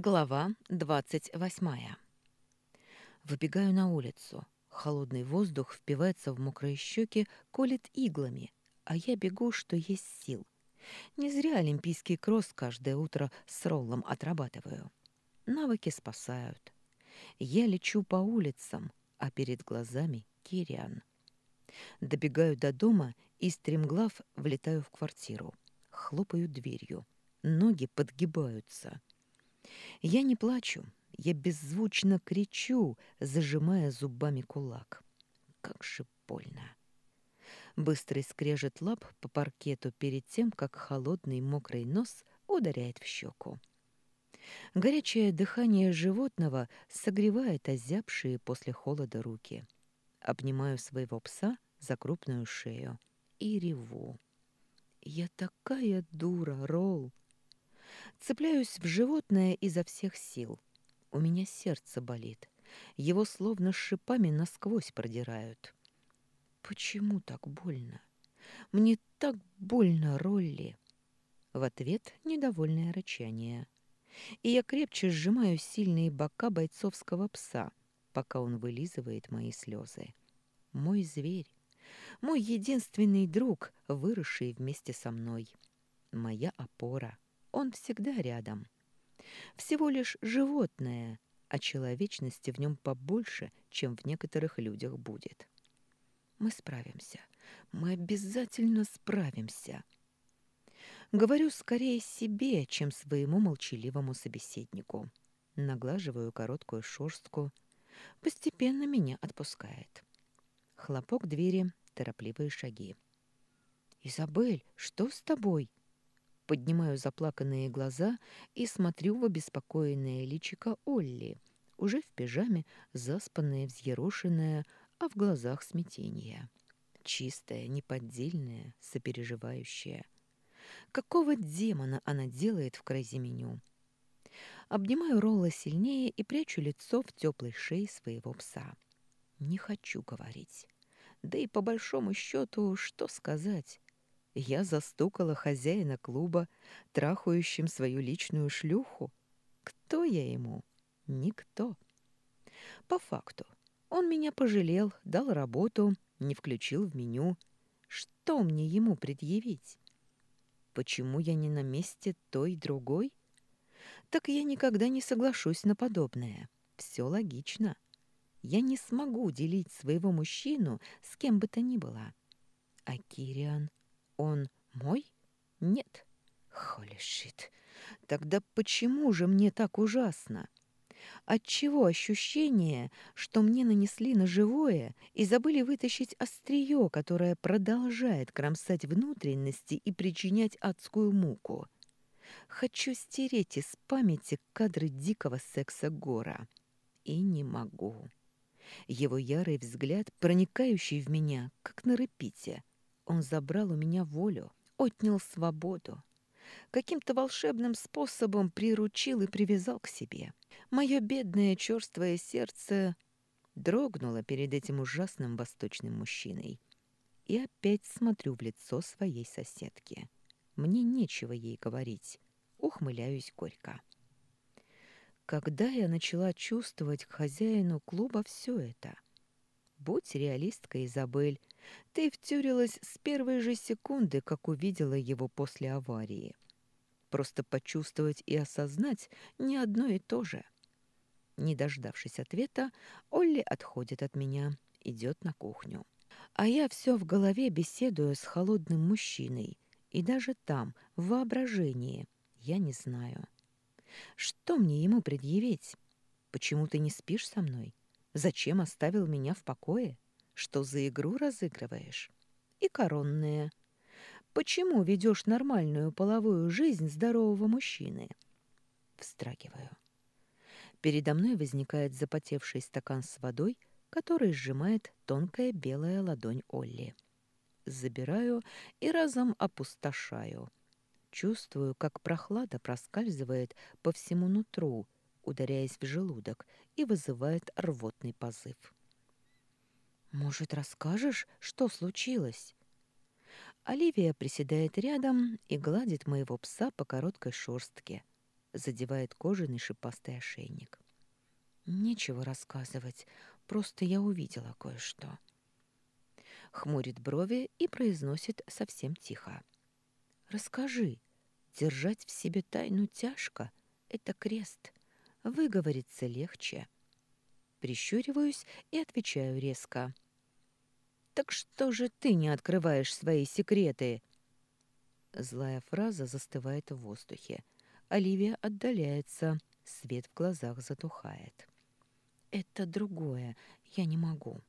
Глава двадцать восьмая. Выбегаю на улицу. Холодный воздух впивается в мокрые щеки, колет иглами, а я бегу, что есть сил. Не зря олимпийский кросс каждое утро с роллом отрабатываю. Навыки спасают. Я лечу по улицам, а перед глазами Кириан. Добегаю до дома и, стремглав, влетаю в квартиру. Хлопаю дверью. Ноги подгибаются. Я не плачу, я беззвучно кричу, зажимая зубами кулак. Как же больно. Быстрый скрежет лап по паркету перед тем, как холодный мокрый нос ударяет в щеку. Горячее дыхание животного согревает озябшие после холода руки. Обнимаю своего пса за крупную шею и реву. «Я такая дура, Ролл! Цепляюсь в животное изо всех сил. У меня сердце болит. Его словно шипами насквозь продирают. Почему так больно? Мне так больно, Ролли. В ответ недовольное рычание. И я крепче сжимаю сильные бока бойцовского пса, пока он вылизывает мои слезы. Мой зверь, мой единственный друг, выросший вместе со мной. Моя опора — он всегда рядом. Всего лишь животное, а человечности в нем побольше, чем в некоторых людях будет. Мы справимся. Мы обязательно справимся. Говорю скорее себе, чем своему молчаливому собеседнику. Наглаживаю короткую шерстку. Постепенно меня отпускает. Хлопок двери, торопливые шаги. «Изабель, что с тобой?» Поднимаю заплаканные глаза и смотрю в обеспокоенное личико Олли, уже в пижаме, заспанная, взъерошенная, а в глазах смятение. Чистая, неподдельная, сопереживающая. Какого демона она делает в меню? Обнимаю Ролла сильнее и прячу лицо в теплой шее своего пса. Не хочу говорить. Да и по большому счету, что сказать? Я застукала хозяина клуба, трахающим свою личную шлюху. Кто я ему? Никто. По факту, он меня пожалел, дал работу, не включил в меню. Что мне ему предъявить? Почему я не на месте той другой? Так я никогда не соглашусь на подобное. Все логично. Я не смогу делить своего мужчину с кем бы то ни было. А Кириан он мой? Нет. Холи шит. Тогда почему же мне так ужасно? Отчего ощущение, что мне нанесли на живое и забыли вытащить острие, которое продолжает кромсать внутренности и причинять адскую муку? Хочу стереть из памяти кадры дикого секса Гора. И не могу. Его ярый взгляд, проникающий в меня, как на репите, он забрал у меня волю, отнял свободу. Каким-то волшебным способом приручил и привязал к себе. Мое бедное черствое сердце дрогнуло перед этим ужасным восточным мужчиной. И опять смотрю в лицо своей соседки. Мне нечего ей говорить. Ухмыляюсь горько. Когда я начала чувствовать к хозяину клуба все это? Будь реалисткой, Изабель, ты втюрилась с первой же секунды, как увидела его после аварии. Просто почувствовать и осознать не одно и то же. Не дождавшись ответа, Олли отходит от меня, идет на кухню. А я все в голове беседую с холодным мужчиной, и даже там, в воображении, я не знаю. Что мне ему предъявить? Почему ты не спишь со мной? Зачем оставил меня в покое? Что за игру разыгрываешь? И коронная. Почему ведешь нормальную половую жизнь здорового мужчины? Встрагиваю. Передо мной возникает запотевший стакан с водой, который сжимает тонкая белая ладонь Олли. Забираю и разом опустошаю. Чувствую, как прохлада проскальзывает по всему нутру, ударяясь в желудок, и вызывает рвотный позыв. «Может, расскажешь, что случилось?» Оливия приседает рядом и гладит моего пса по короткой шерстке. задевает кожаный шипастый ошейник. Нечего рассказывать, просто я увидела кое-что. Хмурит брови и произносит совсем тихо. Расскажи. Держать в себе тайну тяжко — это крест. Выговориться легче. Прищуриваюсь и отвечаю резко. «Так что же ты не открываешь свои секреты?» Злая фраза застывает в воздухе. Оливия отдаляется, свет в глазах затухает. «Это другое, я не могу».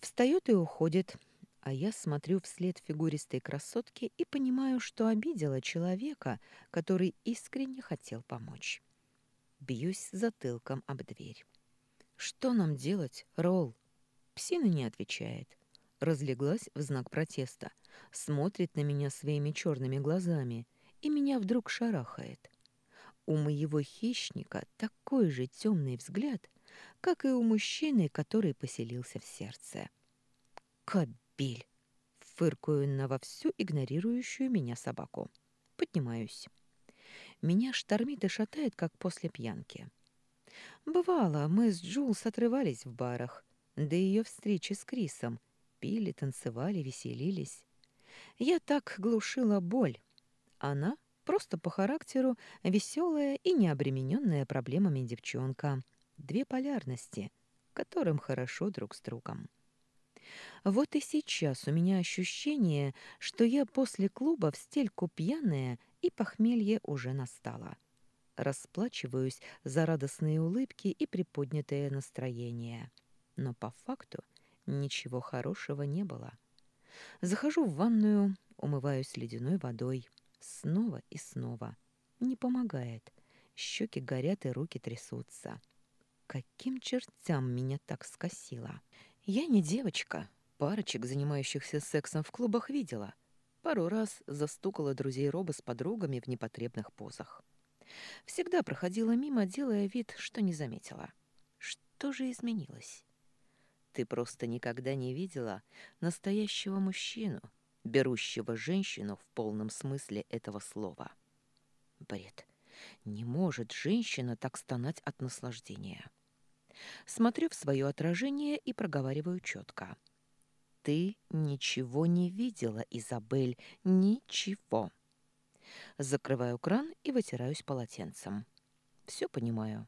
Встает и уходит, а я смотрю вслед фигуристой красотки и понимаю, что обидела человека, который искренне хотел помочь. Бьюсь затылком об дверь. «Что нам делать, Ролл?» Псина не отвечает. Разлеглась в знак протеста, смотрит на меня своими черными глазами, и меня вдруг шарахает. У моего хищника такой же темный взгляд, как и у мужчины, который поселился в сердце. «Кобель!» — фыркаю на вовсю игнорирующую меня собаку. Поднимаюсь. Меня штормит и шатает, как после пьянки. Бывало, мы с Джулс отрывались в барах, до ее встречи с Крисом. Пили, танцевали, веселились. Я так глушила боль. Она просто по характеру веселая и необремененная проблемами девчонка. Две полярности, которым хорошо друг с другом. Вот и сейчас у меня ощущение, что я после клуба в стельку пьяная, и похмелье уже настало. Расплачиваюсь за радостные улыбки и приподнятое настроение. Но по факту ничего хорошего не было. Захожу в ванную, умываюсь ледяной водой. Снова и снова. Не помогает. Щеки горят и руки трясутся. Каким чертям меня так скосило? Я не девочка. Парочек, занимающихся сексом в клубах, видела. Пару раз застукала друзей Роба с подругами в непотребных позах. Всегда проходила мимо, делая вид, что не заметила. Что же изменилось? Ты просто никогда не видела настоящего мужчину, берущего женщину в полном смысле этого слова. Бред. Не может женщина так стонать от наслаждения. Смотрю в свое отражение и проговариваю четко. «Ты ничего не видела, Изабель, ничего!» Закрываю кран и вытираюсь полотенцем. Все понимаю.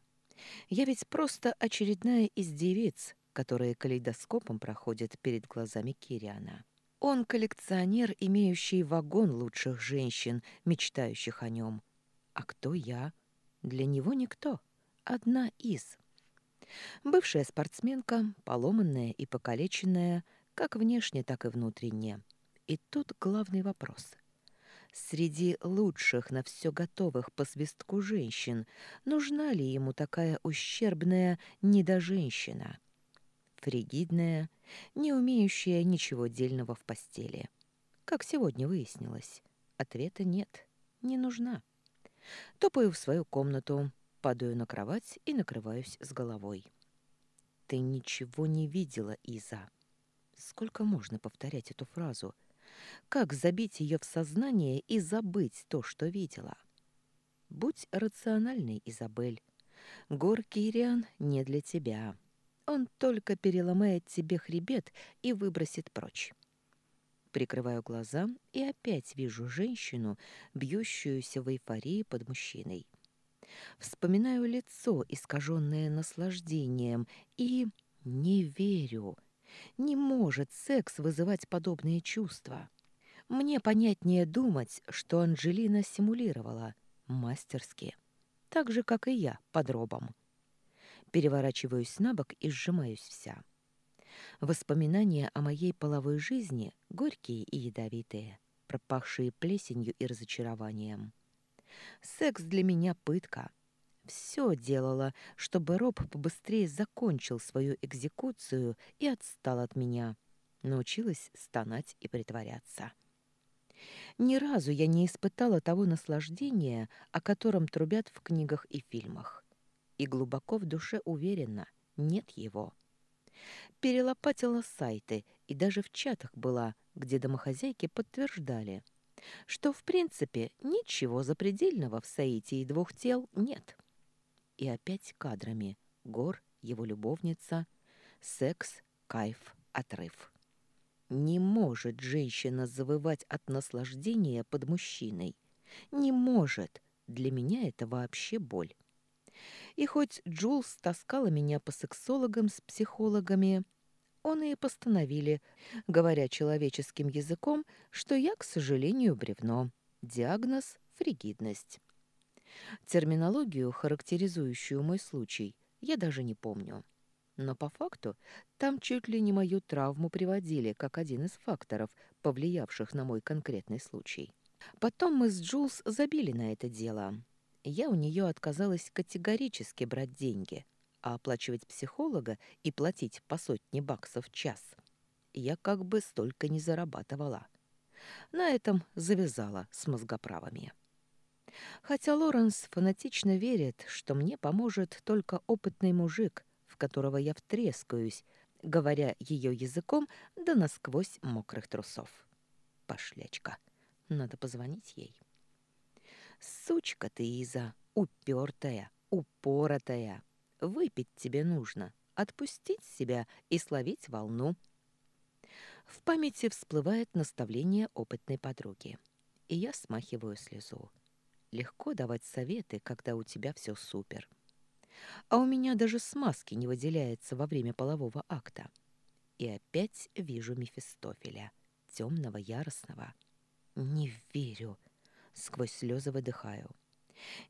Я ведь просто очередная из девиц, которые калейдоскопом проходят перед глазами Кириана. Он коллекционер, имеющий вагон лучших женщин, мечтающих о нем. А кто я? Для него никто. Одна из. Бывшая спортсменка, поломанная и покалеченная, как внешне, так и внутренне. И тут главный вопрос. Среди лучших на все готовых по свистку женщин нужна ли ему такая ущербная недоженщина? Фригидная, не умеющая ничего дельного в постели. Как сегодня выяснилось, ответа нет, не нужна. Топаю в свою комнату, Падаю на кровать и накрываюсь с головой. «Ты ничего не видела, Иза!» Сколько можно повторять эту фразу? Как забить ее в сознание и забыть то, что видела? Будь рациональной, Изабель. Гор Кириан не для тебя. Он только переломает тебе хребет и выбросит прочь. Прикрываю глаза и опять вижу женщину, бьющуюся в эйфории под мужчиной. Вспоминаю лицо, искаженное наслаждением, и не верю. Не может секс вызывать подобные чувства. Мне понятнее думать, что Анжелина симулировала мастерски, так же, как и я, под робом. Переворачиваюсь на бок и сжимаюсь вся. Воспоминания о моей половой жизни горькие и ядовитые, пропахшие плесенью и разочарованием. Секс для меня пытка. Все делала, чтобы Роб побыстрее закончил свою экзекуцию и отстал от меня. Научилась стонать и притворяться. Ни разу я не испытала того наслаждения, о котором трубят в книгах и фильмах. И глубоко в душе уверена, нет его. Перелопатила сайты и даже в чатах была, где домохозяйки подтверждали – что, в принципе, ничего запредельного в соитии двух тел нет. И опять кадрами. Гор, его любовница, секс, кайф, отрыв. Не может женщина завывать от наслаждения под мужчиной. Не может. Для меня это вообще боль. И хоть Джулс таскала меня по сексологам с психологами, он и постановили, говоря человеческим языком, что я, к сожалению, бревно. Диагноз – фригидность. Терминологию, характеризующую мой случай, я даже не помню. Но по факту там чуть ли не мою травму приводили как один из факторов, повлиявших на мой конкретный случай. Потом мы с Джулс забили на это дело. Я у нее отказалась категорически брать деньги, а оплачивать психолога и платить по сотне баксов в час я как бы столько не зарабатывала. На этом завязала с мозгоправами. Хотя Лоренс фанатично верит, что мне поможет только опытный мужик, которого я втрескаюсь, говоря ее языком да насквозь мокрых трусов. Пошлячка. Надо позвонить ей. Сучка ты, Иза, упертая, упоротая. Выпить тебе нужно, отпустить себя и словить волну. В памяти всплывает наставление опытной подруги, и я смахиваю слезу. Легко давать советы, когда у тебя все супер а у меня даже смазки не выделяется во время полового акта. И опять вижу Мефистофеля, темного, яростного. Не верю. Сквозь слезы выдыхаю.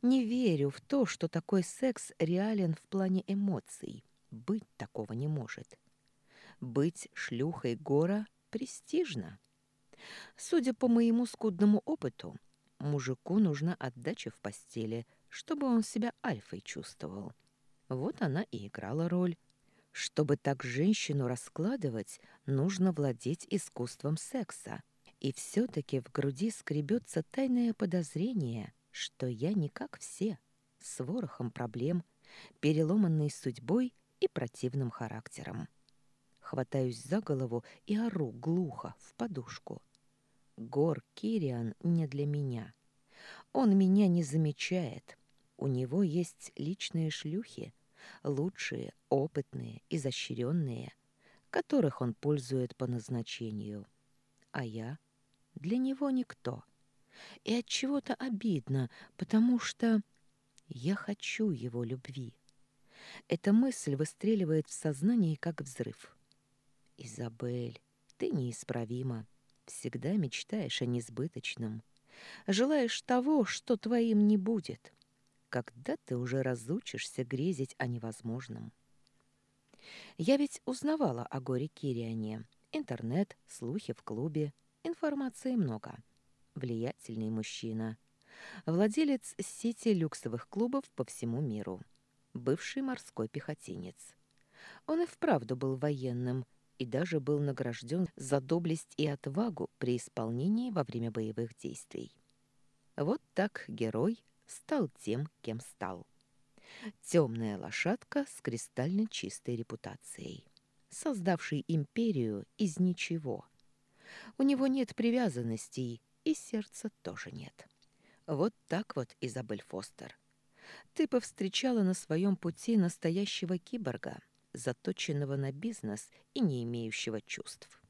Не верю в то, что такой секс реален в плане эмоций. Быть такого не может. Быть шлюхой гора престижно. Судя по моему скудному опыту, мужику нужна отдача в постели, чтобы он себя альфой чувствовал. Вот она и играла роль. Чтобы так женщину раскладывать, нужно владеть искусством секса. И все-таки в груди скребется тайное подозрение, что я не как все, с ворохом проблем, переломанной судьбой и противным характером. Хватаюсь за голову и ору глухо в подушку. Гор Кириан не для меня. Он меня не замечает. У него есть личные шлюхи, лучшие, опытные, изощренные, которых он пользует по назначению. А я для него никто. И от чего-то обидно, потому что я хочу его любви. Эта мысль выстреливает в сознании, как взрыв. Изабель, ты неисправима. Всегда мечтаешь о несбыточном. Желаешь того, что твоим не будет. Когда ты уже разучишься грезить о невозможном? Я ведь узнавала о горе Кириане. Интернет, слухи в клубе, информации много. Влиятельный мужчина. Владелец сети люксовых клубов по всему миру. Бывший морской пехотинец. Он и вправду был военным и даже был награжден за доблесть и отвагу при исполнении во время боевых действий. Вот так герой стал тем, кем стал. Темная лошадка с кристально чистой репутацией, создавший империю из ничего. У него нет привязанностей, и сердца тоже нет. Вот так вот, Изабель Фостер. Ты повстречала на своем пути настоящего киборга, заточенного на бизнес и не имеющего чувств.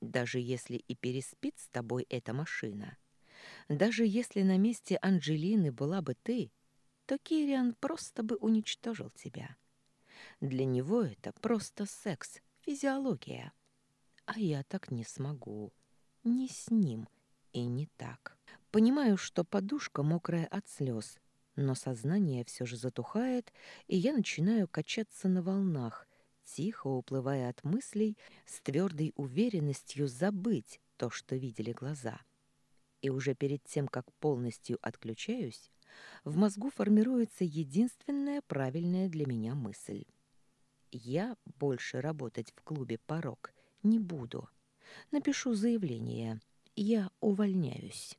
Даже если и переспит с тобой эта машина — даже если на месте Анджелины была бы ты, то Кириан просто бы уничтожил тебя. Для него это просто секс, физиология. А я так не смогу. Не с ним и не так. Понимаю, что подушка мокрая от слез, но сознание все же затухает, и я начинаю качаться на волнах, тихо уплывая от мыслей с твердой уверенностью забыть то, что видели глаза. И уже перед тем, как полностью отключаюсь, в мозгу формируется единственная правильная для меня мысль. Я больше работать в клубе «Порог» не буду. Напишу заявление. Я увольняюсь.